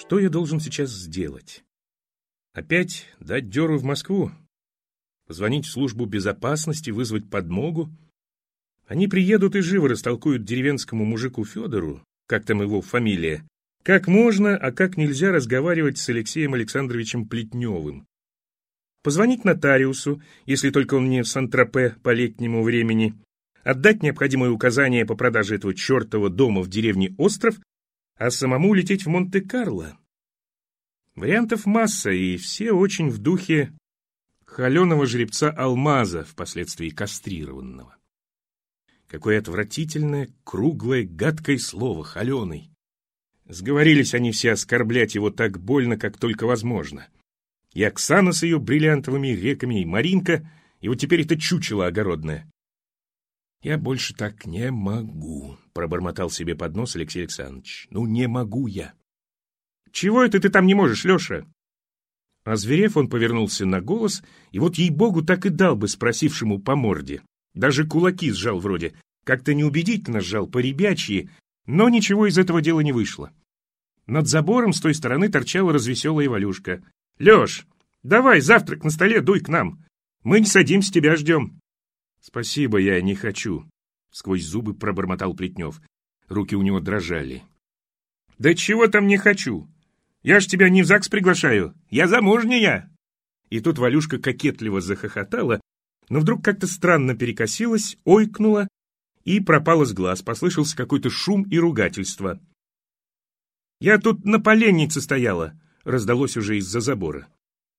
Что я должен сейчас сделать? Опять дать дёру в Москву? Позвонить в службу безопасности, вызвать подмогу? Они приедут и живо растолкуют деревенскому мужику Федору, как там его фамилия, как можно, а как нельзя разговаривать с Алексеем Александровичем Плетневым. Позвонить нотариусу, если только он не в Сан-Тропе по летнему времени, отдать необходимые указания по продаже этого чертова дома в деревне Остров, а самому лететь в Монте-Карло. Вариантов масса, и все очень в духе холеного жеребца Алмаза, впоследствии кастрированного. Какое отвратительное, круглое, гадкое слово «холеный». Сговорились они все оскорблять его так больно, как только возможно. И Оксана с ее бриллиантовыми реками, и Маринка, и вот теперь это чучело огородное. «Я больше так не могу», — пробормотал себе под нос Алексей Александрович. «Ну, не могу я». «Чего это ты там не можешь, Леша?» А он повернулся на голос, и вот ей-богу так и дал бы спросившему по морде. Даже кулаки сжал вроде. Как-то неубедительно сжал, по-ребячьи, но ничего из этого дела не вышло. Над забором с той стороны торчала развеселая Валюшка. «Леш, давай завтрак на столе, дуй к нам. Мы не садимся, тебя ждем». «Спасибо, я не хочу», — сквозь зубы пробормотал Плетнев. Руки у него дрожали. «Да чего там не хочу? Я ж тебя не в ЗАГС приглашаю. Я замужняя!» И тут Валюшка кокетливо захохотала, но вдруг как-то странно перекосилась, ойкнула и пропала с глаз. Послышался какой-то шум и ругательство. «Я тут на поленнице стояла», — раздалось уже из-за забора.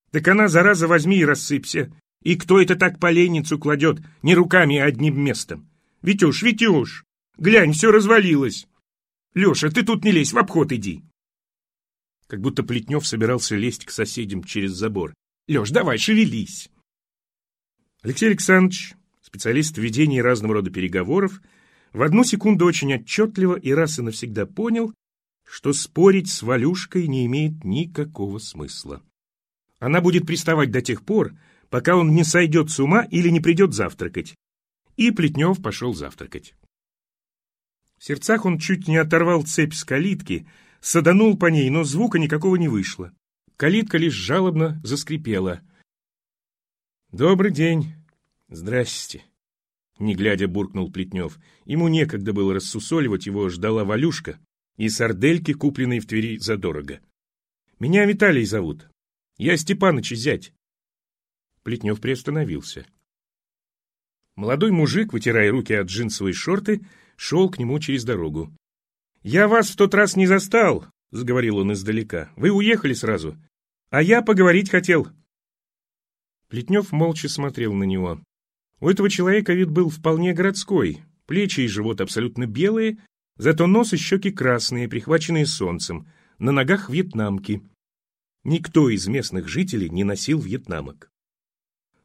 «Так она, зараза, возьми и рассыпься. И кто это так поленницу кладет, не руками, а одним местом? Витюш, Витюш, глянь, все развалилось. Леша, ты тут не лезь, в обход иди». Как будто Плетнев собирался лезть к соседям через забор. «Леш, давай, шевелись!» Алексей Александрович, специалист в ведении разного рода переговоров, в одну секунду очень отчетливо и раз и навсегда понял, что спорить с Валюшкой не имеет никакого смысла. Она будет приставать до тех пор, пока он не сойдет с ума или не придет завтракать. И Плетнев пошел завтракать. В сердцах он чуть не оторвал цепь с калитки, саданул по ней, но звука никакого не вышло. Калитка лишь жалобно заскрипела — «Добрый день. Здрасте». Не глядя, буркнул Плетнев. Ему некогда было рассусоливать, его ждала Валюшка и сардельки, купленные в Твери задорого. «Меня Виталий зовут. Я Степаныч зять». Плетнев приостановился. Молодой мужик, вытирая руки от джинсовой шорты, шел к нему через дорогу. «Я вас в тот раз не застал», — заговорил он издалека. «Вы уехали сразу. А я поговорить хотел. Плетнев молча смотрел на него. У этого человека вид был вполне городской, плечи и живот абсолютно белые, зато нос и щеки красные, прихваченные солнцем, на ногах вьетнамки. Никто из местных жителей не носил вьетнамок.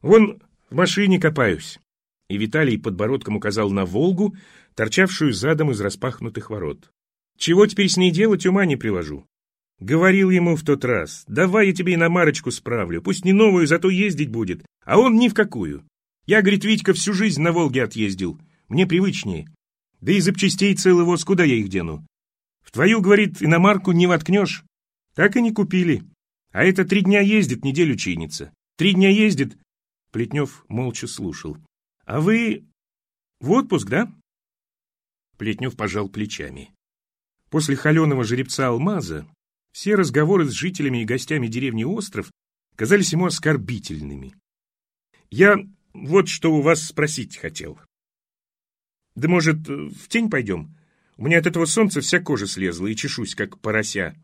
«Вон в машине копаюсь», и Виталий подбородком указал на «Волгу», торчавшую задом из распахнутых ворот. «Чего теперь с ней делать, ума не привожу. Говорил ему в тот раз, давай я тебе иномарочку справлю, пусть не новую, зато ездить будет. А он ни в какую. Я, говорит, Витька всю жизнь на Волге отъездил. Мне привычнее. Да и запчастей целый воз, куда я их дену? В твою, говорит, иномарку не воткнешь. Так и не купили. А это три дня ездит, неделю чинится. Три дня ездит. Плетнев молча слушал. А вы в отпуск, да? Плетнев пожал плечами. После холеного жеребца Алмаза все разговоры с жителями и гостями деревни Остров казались ему оскорбительными. «Я вот что у вас спросить хотел. Да, может, в тень пойдем? У меня от этого солнца вся кожа слезла и чешусь, как порося».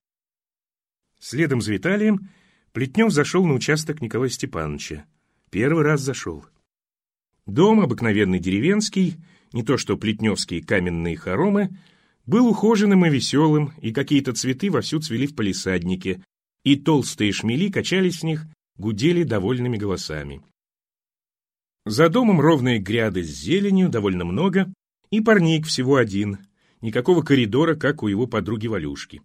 Следом за Виталием Плетнев зашел на участок Николая Степановича. Первый раз зашел. Дом обыкновенный деревенский, не то что плетневские каменные хоромы — был ухоженным и веселым, и какие-то цветы вовсю цвели в палисаднике, и толстые шмели качались в них, гудели довольными голосами. За домом ровные гряды с зеленью, довольно много, и парник всего один, никакого коридора, как у его подруги Валюшки.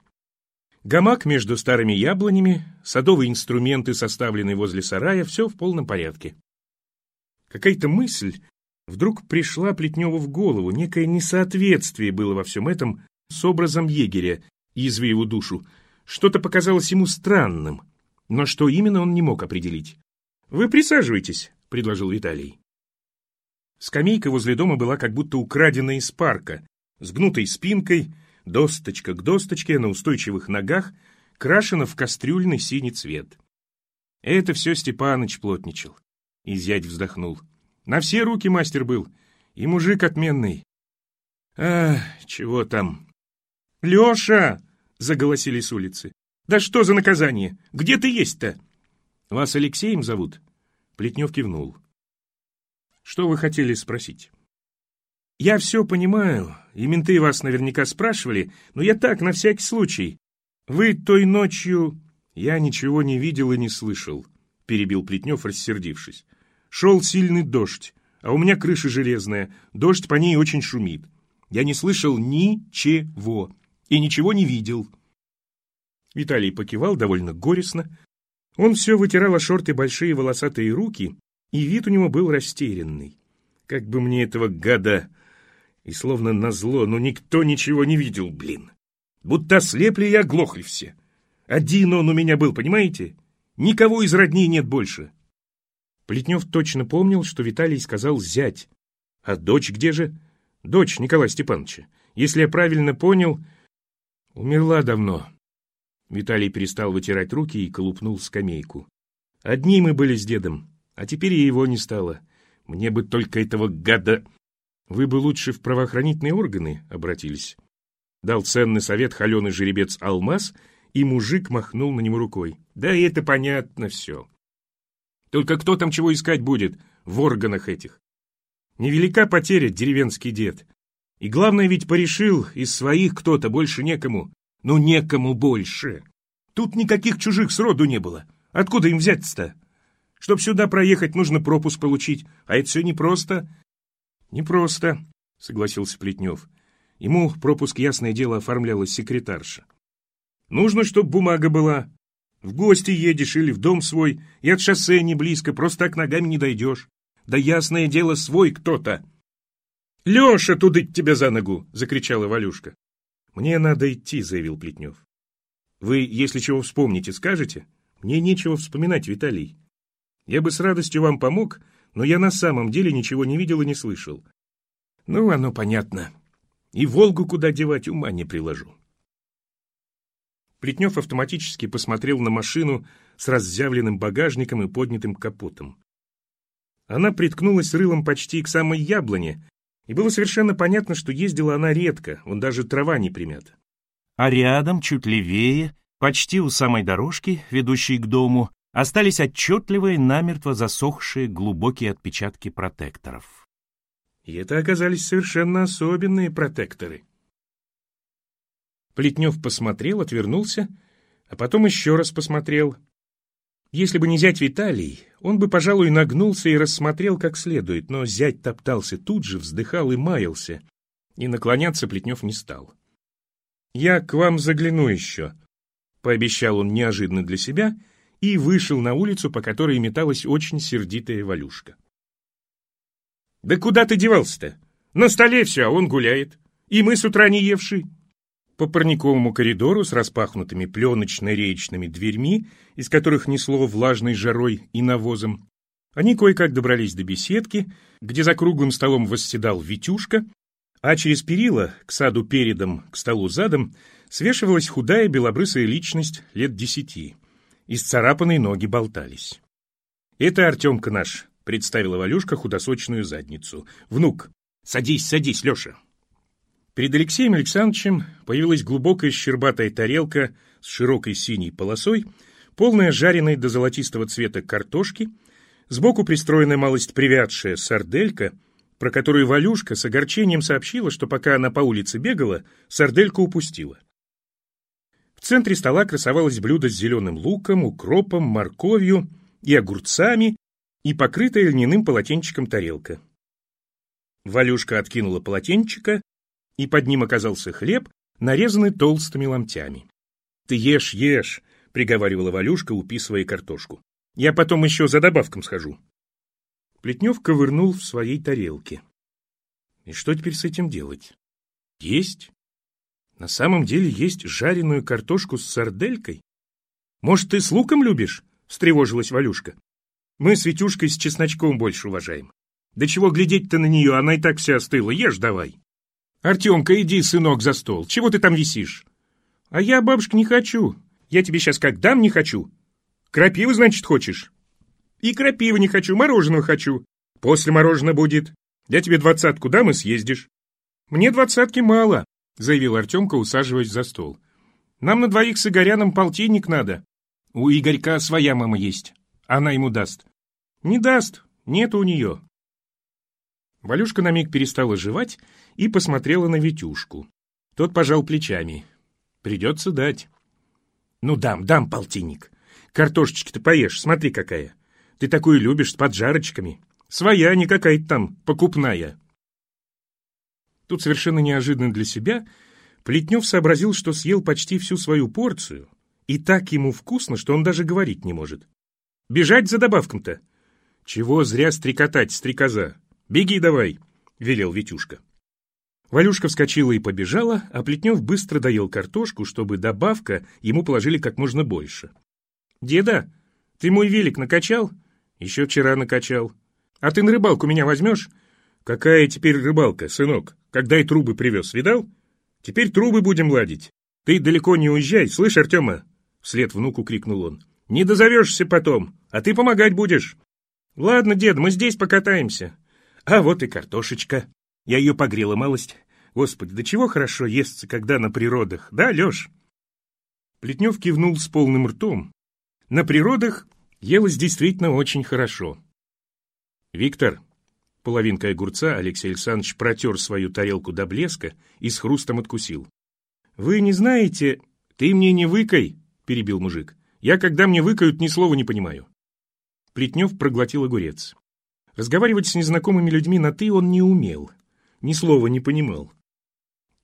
Гамак между старыми яблонями, садовые инструменты, составленные возле сарая, все в полном порядке. Какая-то мысль Вдруг пришла Плетневу в голову, некое несоответствие было во всем этом с образом егеря, изви его душу. Что-то показалось ему странным, но что именно он не мог определить. «Вы присаживайтесь», — предложил Виталий. Скамейка возле дома была как будто украдена из парка, с гнутой спинкой, досточка к досточке на устойчивых ногах, крашена в кастрюльный синий цвет. Это все Степаныч плотничал. И зять вздохнул. На все руки мастер был, и мужик отменный. А, чего там? Леша! Заголосили с улицы. Да что за наказание? Где ты есть-то? Вас Алексеем зовут? Плетнев кивнул. Что вы хотели спросить? Я все понимаю, и менты вас наверняка спрашивали, но я так, на всякий случай. Вы той ночью... Я ничего не видел и не слышал, перебил Плетнев, рассердившись. Шел сильный дождь, а у меня крыша железная, дождь по ней очень шумит. Я не слышал ничего и ничего не видел. Виталий покивал довольно горестно. Он все вытирал о шорты большие волосатые руки и вид у него был растерянный. Как бы мне этого гада... И словно назло, но никто ничего не видел, блин. Будто ослепли и оглохли все. Один он у меня был, понимаете? Никого из родней нет больше. Плетнев точно помнил, что Виталий сказал «зять». А дочь где же? Дочь Николая Степановича. Если я правильно понял, умерла давно. Виталий перестал вытирать руки и колупнул скамейку. Одни мы были с дедом. А теперь и его не стало. Мне бы только этого гада... Вы бы лучше в правоохранительные органы обратились. Дал ценный совет холеный жеребец Алмаз, и мужик махнул на него рукой. Да это понятно все. Только кто там чего искать будет в органах этих? Невелика потеря, деревенский дед. И главное ведь порешил, из своих кто-то больше некому. Ну, некому больше. Тут никаких чужих сроду не было. Откуда им взять-то? Чтоб сюда проехать, нужно пропуск получить, а это все непросто». «Непросто», — согласился Плетнев. Ему пропуск, ясное дело, оформляла секретарша. «Нужно, чтоб бумага была. В гости едешь или в дом свой, и от шоссе не близко, просто так ногами не дойдешь. Да ясное дело, свой кто-то». «Леша, туда тебя за ногу!» — закричала Валюшка. «Мне надо идти», — заявил Плетнев. «Вы, если чего вспомните, скажете?» «Мне нечего вспоминать, Виталий. Я бы с радостью вам помог, но я на самом деле ничего не видел и не слышал. Ну, оно понятно. И Волгу куда девать ума не приложу. Плетнев автоматически посмотрел на машину с разъявленным багажником и поднятым капотом. Она приткнулась рылом почти к самой яблоне, и было совершенно понятно, что ездила она редко, он даже трава не примята. А рядом, чуть левее, почти у самой дорожки, ведущей к дому, остались отчетливые, намертво засохшие глубокие отпечатки протекторов. И это оказались совершенно особенные протекторы. Плетнев посмотрел, отвернулся, а потом еще раз посмотрел. Если бы не зять Виталий, он бы, пожалуй, нагнулся и рассмотрел как следует, но зять топтался тут же, вздыхал и маялся, и наклоняться Плетнев не стал. «Я к вам загляну еще», — пообещал он неожиданно для себя — и вышел на улицу, по которой металась очень сердитая Валюшка. «Да куда ты девался-то? На столе все, а он гуляет. И мы с утра не евший». По парниковому коридору с распахнутыми пленочно-реечными дверьми, из которых несло влажной жарой и навозом, они кое-как добрались до беседки, где за круглым столом восседал Витюшка, а через перила, к саду передом, к столу задом, свешивалась худая белобрысая личность лет десяти — Исцарапанные ноги болтались. «Это Артемка наш», — представила Валюшка худосочную задницу. «Внук, садись, садись, Леша». Перед Алексеем Александровичем появилась глубокая щербатая тарелка с широкой синей полосой, полная жареной до золотистого цвета картошки, сбоку пристроенная малость привядшая сарделька, про которую Валюшка с огорчением сообщила, что пока она по улице бегала, сардельку упустила. В центре стола красовалось блюдо с зеленым луком, укропом, морковью и огурцами и покрытая льняным полотенчиком тарелка. Валюшка откинула полотенчика, и под ним оказался хлеб, нарезанный толстыми ломтями. «Ты ешь, ешь», — приговаривала Валюшка, уписывая картошку. «Я потом еще за добавком схожу». Плетнев ковырнул в своей тарелке. И что теперь с этим делать? Есть? На самом деле есть жареную картошку с сарделькой? Может, ты с луком любишь? Встревожилась Валюшка. Мы с Витюшкой с чесночком больше уважаем. Да чего глядеть-то на нее, она и так вся остыла. Ешь давай. Артемка, иди, сынок, за стол. Чего ты там висишь? А я, бабушка, не хочу. Я тебе сейчас как дам не хочу. Крапивы, значит, хочешь? И крапивы не хочу, мороженого хочу. После мороженого будет. Я тебе двадцатку дам и съездишь. Мне двадцатки мало, заявил Артемка, усаживаясь за стол. Нам на двоих с Игоряном полтинник надо. У Игорька своя мама есть. Она ему даст. Не даст, нет у нее. Валюшка на миг перестала жевать и посмотрела на Витюшку. Тот пожал плечами. Придется дать. Ну, дам, дам полтинник. Картошечки-то поешь, смотри какая. Ты такую любишь с поджарочками. Своя, не какая-то там покупная. Тут совершенно неожиданно для себя Плетнев сообразил, что съел почти всю свою порцию, и так ему вкусно, что он даже говорить не может. Бежать за добавком-то? Чего зря стрекотать, стрекоза? Беги давай, велел Витюшка. Валюшка вскочила и побежала, а Плетнев быстро доел картошку, чтобы добавка ему положили как можно больше. «Деда, ты мой велик накачал?» «Еще вчера накачал». «А ты на рыбалку меня возьмешь?» «Какая теперь рыбалка, сынок? Когда и трубы привез, видал? Теперь трубы будем ладить. Ты далеко не уезжай, слышь, Артема?» Вслед внуку крикнул он. «Не дозовешься потом, а ты помогать будешь». «Ладно, дед, мы здесь покатаемся». «А вот и картошечка». Я ее погрела малость. Господи, до чего хорошо естся, когда на природах, да, Леш? Плетнев кивнул с полным ртом. На природах елось действительно очень хорошо. Виктор, половинкой огурца, Алексей Александрович протер свою тарелку до блеска и с хрустом откусил. «Вы не знаете...» «Ты мне не выкай!» — перебил мужик. «Я, когда мне выкают, ни слова не понимаю». Плетнев проглотил огурец. Разговаривать с незнакомыми людьми на «ты» он не умел ни слова не понимал.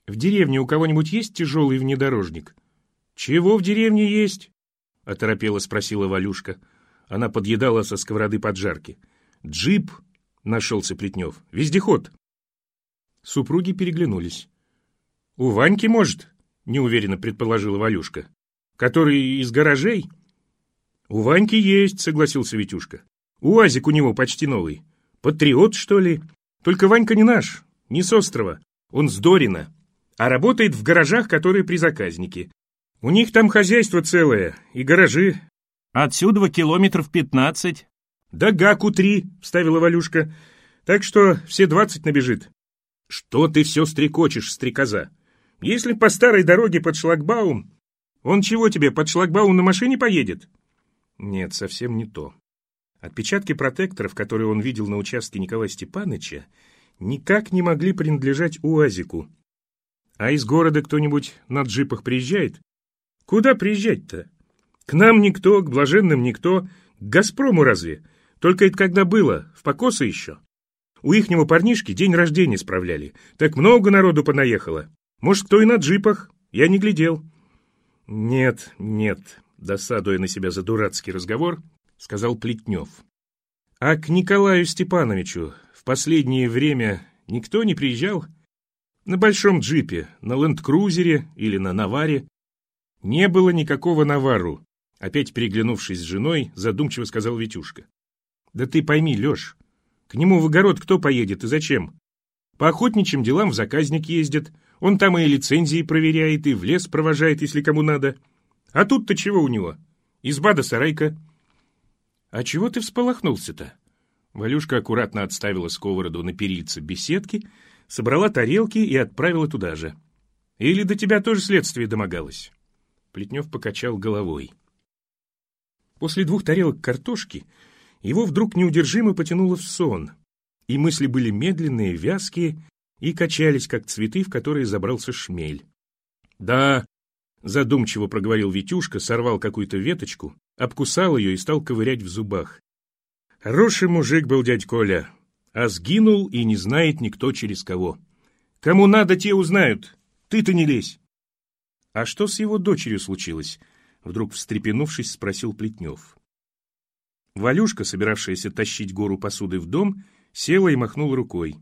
«В деревне у кого-нибудь есть тяжелый внедорожник?» «Чего в деревне есть?» — оторопела спросила Валюшка. Она подъедала со сковороды поджарки. «Джип!» — нашелся Плетнев. «Вездеход!» Супруги переглянулись. «У Ваньки, может?» — неуверенно предположила Валюшка. «Который из гаражей?» «У Ваньки есть», — согласился Витюшка. «Уазик у него почти новый. Патриот, что ли? Только Ванька не наш, не с острова, он с Дорина, а работает в гаражах, которые при заказнике. У них там хозяйство целое и гаражи. Отсюда километров пятнадцать. Да гаку три, вставила Валюшка. Так что все двадцать набежит. Что ты все стрекочешь, стрекоза? Если по старой дороге под шлагбаум, он чего тебе, под шлагбаум на машине поедет? Нет, совсем не то. Отпечатки протекторов, которые он видел на участке Николая Степановича, никак не могли принадлежать УАЗику. А из города кто-нибудь на джипах приезжает? Куда приезжать-то? К нам никто, к блаженным никто, к «Газпрому» разве? Только это когда было, в покосы еще. У ихнего парнишки день рождения справляли. Так много народу понаехало. Может, кто и на джипах? Я не глядел. Нет, нет, досадуя на себя за дурацкий разговор, сказал Плетнев. А к Николаю Степановичу последнее время никто не приезжал? На большом джипе, на ленд-крузере или на наваре? Не было никакого навару. Опять переглянувшись с женой, задумчиво сказал Витюшка. Да ты пойми, Леш, к нему в огород кто поедет и зачем? По охотничьим делам в заказник ездит, он там и лицензии проверяет, и в лес провожает, если кому надо. А тут-то чего у него? Изба да сарайка. А чего ты всполохнулся-то? Валюшка аккуратно отставила сковороду на перильце беседки, собрала тарелки и отправила туда же. «Или до тебя тоже следствие домогалось?» Плетнев покачал головой. После двух тарелок картошки его вдруг неудержимо потянуло в сон, и мысли были медленные, вязкие и качались, как цветы, в которые забрался шмель. «Да», — задумчиво проговорил Витюшка, сорвал какую-то веточку, обкусал ее и стал ковырять в зубах. Хороший мужик был дядь Коля, а сгинул и не знает никто через кого. Кому надо, те узнают. Ты-то не лезь. А что с его дочерью случилось? Вдруг встрепенувшись, спросил Плетнев. Валюшка, собиравшаяся тащить гору посуды в дом, села и махнула рукой.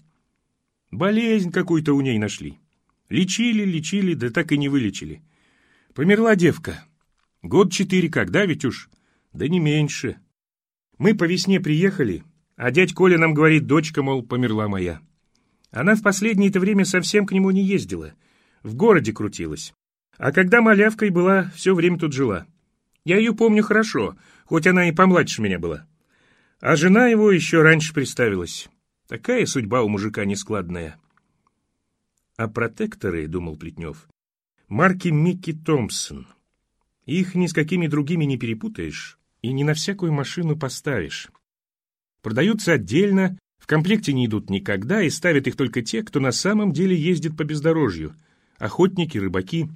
Болезнь какую-то у ней нашли. Лечили, лечили, да так и не вылечили. Померла девка. Год четыре когда, ведь уж? Да не меньше. Мы по весне приехали, а дядь Коля нам говорит, дочка, мол, померла моя. Она в последнее-то время совсем к нему не ездила. В городе крутилась. А когда малявкой была, все время тут жила. Я ее помню хорошо, хоть она и помладше меня была. А жена его еще раньше представилась. Такая судьба у мужика нескладная. А протекторы, — думал Плетнев, — марки Микки Томпсон. Их ни с какими другими не перепутаешь и не на всякую машину поставишь. Продаются отдельно, в комплекте не идут никогда и ставят их только те, кто на самом деле ездит по бездорожью. Охотники, рыбаки.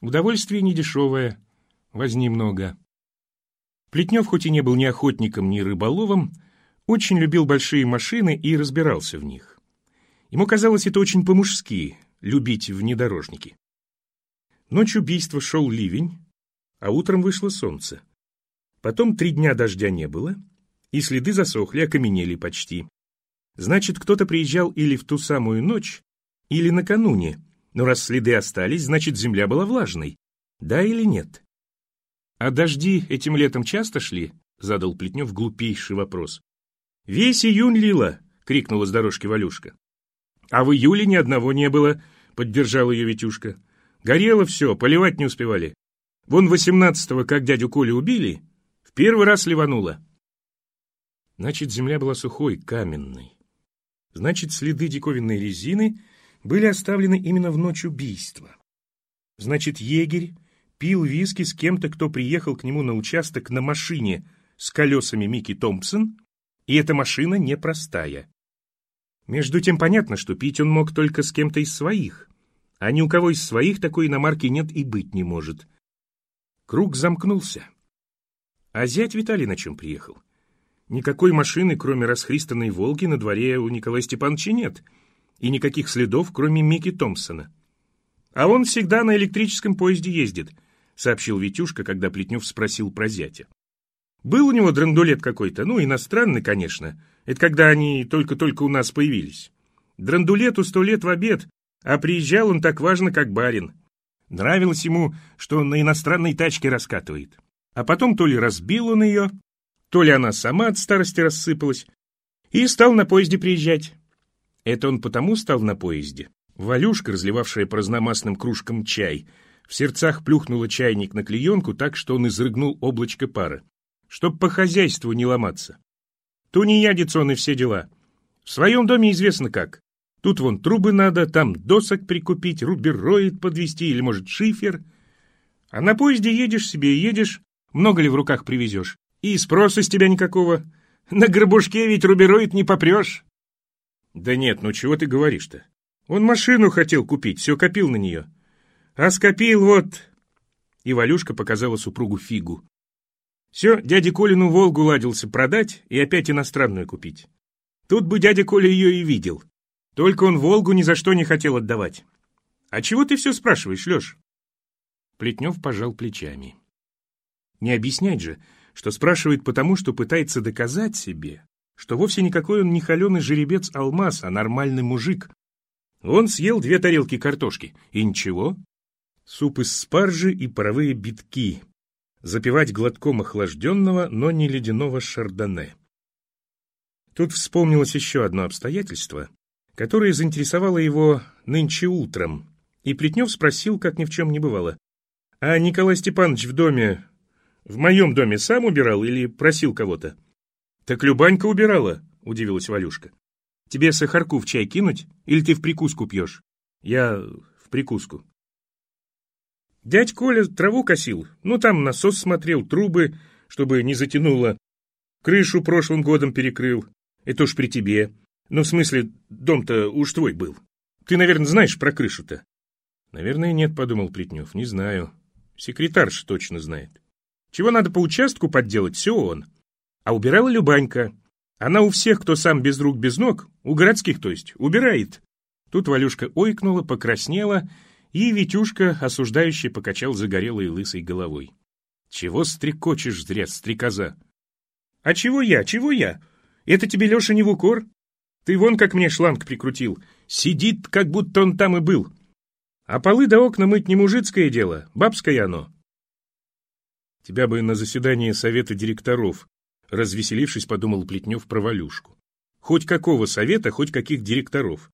Удовольствие недешевое, возни много. Плетнев, хоть и не был ни охотником, ни рыболовом, очень любил большие машины и разбирался в них. Ему казалось это очень по-мужски — любить внедорожники. Ночь убийства шел ливень, а утром вышло солнце. Потом три дня дождя не было, и следы засохли, окаменели почти. Значит, кто-то приезжал или в ту самую ночь, или накануне, но раз следы остались, значит, земля была влажной. Да или нет? «А дожди этим летом часто шли?» — задал Плетнев глупейший вопрос. «Весь июнь лило!» — крикнула с дорожки Валюшка. «А в июле ни одного не было», — поддержал ее Витюшка. «Горело все, поливать не успевали. Вон восемнадцатого, как дядю Колю убили, в первый раз ливануло». Значит, земля была сухой, каменной. Значит, следы диковинной резины были оставлены именно в ночь убийства. Значит, егерь пил виски с кем-то, кто приехал к нему на участок на машине с колесами Микки Томпсон, и эта машина непростая. Между тем понятно, что пить он мог только с кем-то из своих, а ни у кого из своих такой иномарки нет и быть не может. Круг замкнулся. А зять Виталий на чем приехал? Никакой машины, кроме расхристанной «Волги», на дворе у Николая Степановича нет, и никаких следов, кроме Микки Томпсона. А он всегда на электрическом поезде ездит — сообщил Витюшка, когда Плетнев спросил про зятя. Был у него драндулет какой-то, ну, иностранный, конечно. Это когда они только-только у нас появились. Драндулету сто лет в обед, а приезжал он так важно, как барин. Нравилось ему, что он на иностранной тачке раскатывает. А потом то ли разбил он ее, то ли она сама от старости рассыпалась, и стал на поезде приезжать. Это он потому стал на поезде. Валюшка, разливавшая по разномастным кружкам чай, в сердцах плюхнула чайник на клеенку так, что он изрыгнул облачко пара. Чтоб по хозяйству не ломаться. Тунеядец он и все дела. В своем доме известно как. Тут вон трубы надо, там досок прикупить, рубероид подвести или, может, шифер. А на поезде едешь себе и едешь, много ли в руках привезешь. И спроса с тебя никакого. На горбушке ведь рубероид не попрешь. Да нет, ну чего ты говоришь-то? Он машину хотел купить, все копил на нее. А скопил вот...» И Валюшка показала супругу фигу. «Все, дяде Колину «Волгу» ладился продать и опять иностранную купить. Тут бы дядя Коля ее и видел. Только он «Волгу» ни за что не хотел отдавать. А чего ты все спрашиваешь, Леш?» Плетнев пожал плечами. Не объяснять же, что спрашивает потому, что пытается доказать себе, что вовсе никакой он не холеный жеребец алмаз, а нормальный мужик. Он съел две тарелки картошки, и ничего, суп из спаржи и паровые битки, запивать глотком охлажденного, но не ледяного шардоне. Тут вспомнилось еще одно обстоятельство, которое заинтересовало его нынче утром, и Плетнев спросил, как ни в чем не бывало, «А Николай Степанович в доме, в моем доме сам убирал или просил кого-то?» «Так Любанька убирала», — удивилась Валюшка. «Тебе сахарку в чай кинуть, или ты в прикуску пьешь?» «Я в прикуску». Дядь Коля траву косил, ну там насос смотрел, трубы, чтобы не затянуло. Крышу прошлым годом перекрыл. Это уж при тебе. Ну, в смысле, дом-то уж твой был. Ты, наверное, знаешь про крышу-то? Наверное, нет, подумал Плетнев, не знаю. Секретарша точно знает. Чего надо по участку подделать, все он. А убирала Любанька. Она у всех, кто сам без рук, без ног, у городских, то есть, убирает. Тут Валюшка ойкнула, покраснела и Витюшка, осуждающий, покачал загорелой лысой головой. «Чего стрекочешь зря, стрекоза?» «А чего я, чего я? Это тебе, Леша, не в укор? Ты вон как мне шланг прикрутил. Сидит, как будто он там и был. А полы да окна мыть не мужицкое дело, бабское оно. Тебя бы на заседание совета директоров, развеселившись, подумал Плетнев про Валюшку. Хоть какого совета, хоть каких директоров.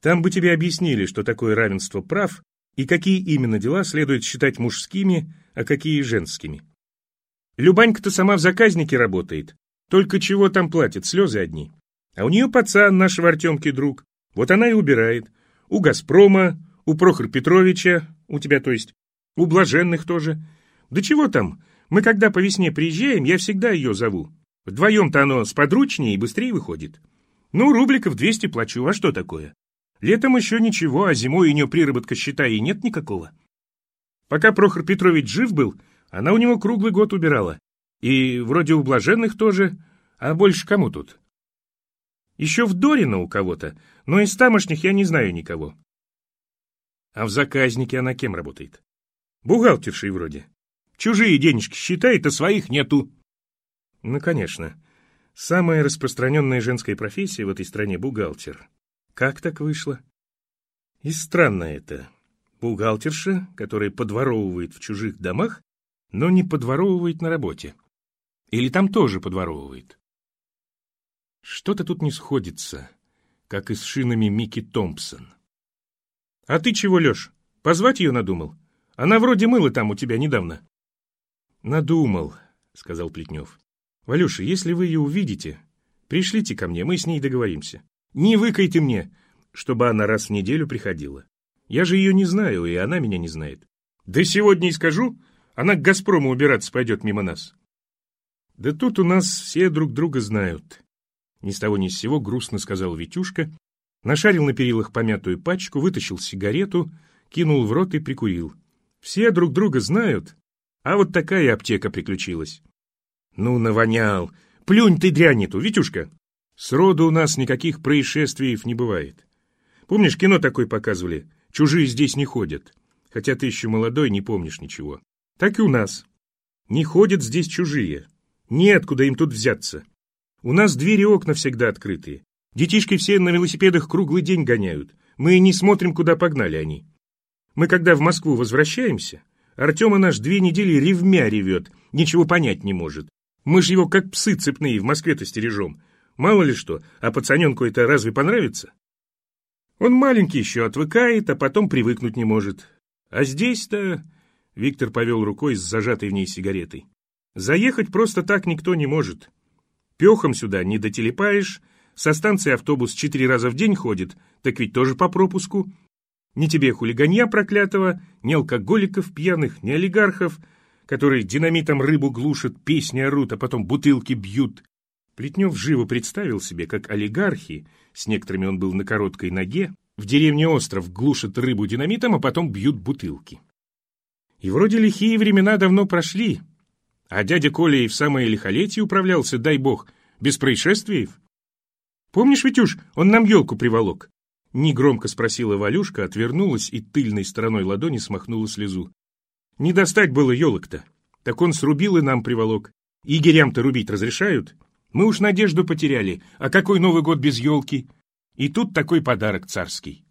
Там бы тебе объяснили, что такое равенство прав и какие именно дела следует считать мужскими, а какие женскими. Любанька-то сама в заказнике работает. Только чего там платит, слезы одни. А у нее пацан, нашего Артемки друг. Вот она и убирает. У «Газпрома», у Прохора Петровича, у тебя, то есть, у Блаженных тоже. Да чего там, мы когда по весне приезжаем, я всегда ее зову. Вдвоем-то оно сподручнее и быстрее выходит. Ну, рубликов 200 плачу, а что такое? Летом еще ничего, а зимой у нее приработка, считай, и нет никакого. Пока Прохор Петрович жив был, она у него круглый год убирала. И вроде у блаженных тоже, а больше кому тут? Еще в Дорино у кого-то, но из тамошних я не знаю никого. А в заказнике она кем работает? Бухгалтершей вроде. Чужие денежки считает, а своих нету. Ну, конечно. Самая распространенная женская профессия в этой стране — бухгалтер. Как так вышло? И странно это. Бухгалтерша, которая подворовывает в чужих домах, но не подворовывает на работе. Или там тоже подворовывает. Что-то тут не сходится, как и с шинами Микки Томпсон. А ты чего, Леш, позвать ее надумал? Она вроде мыла там у тебя недавно. Надумал, сказал Плетнев. Валюша, если вы ее увидите, пришлите ко мне, мы с ней договоримся. Не выкайте мне, чтобы она раз в неделю приходила. Я же ее не знаю, и она меня не знает. Да сегодня и скажу, она к «Газпрому» убираться пойдет мимо нас. Да тут у нас все друг друга знают. Ни с того ни с сего грустно сказал Витюшка, нашарил на перилах помятую пачку, вытащил сигарету, кинул в рот и прикурил. Все друг друга знают, а вот такая аптека приключилась. Ну, навонял. Плюнь ты дрянь эту, Витюшка. Сроду у нас никаких происшествий не бывает. Помнишь, кино такое показывали? Чужие здесь не ходят. Хотя ты еще молодой, не помнишь ничего. Так и у нас. Не ходят здесь чужие. Неоткуда им тут взяться. У нас двери и окна всегда открытые. Детишки все на велосипедах круглый день гоняют. Мы не смотрим, куда погнали они. Мы когда в Москву возвращаемся, Артема наш две недели ревмя ревет, ничего понять не может. Мы ж его как псы цепные в Москве-то стережем. Мало ли что, а пацаненку это разве понравится? Он маленький еще отвыкает, а потом привыкнуть не может. А здесь-то... Виктор повел рукой с зажатой в ней сигаретой. «Заехать просто так никто не может. Пехом сюда не дотелепаешь, со станции автобус четыре раза в день ходит, так ведь тоже по пропуску. Ни тебе хулиганья проклятого, ни алкоголиков пьяных, ни олигархов, которые динамитом рыбу глушат, песни орут, а потом бутылки бьют. Плетнев живо представил себе, как олигархи, с некоторыми он был на короткой ноге, в деревне Остров глушат рыбу динамитом, а потом бьют бутылки. И вроде лихие времена давно прошли, а дядя Коля и в самое лихолетие управлялся, дай бог, без происшествий. Помнишь, Витюш, он нам елку приволок? Негромко спросила Валюшка, отвернулась и тыльной стороной ладони смахнула слезу. Не достать было елок-то. Так он срубил и нам приволок. Игерям-то рубить разрешают? Мы уж надежду потеряли. А какой Новый год без елки? И тут такой подарок царский.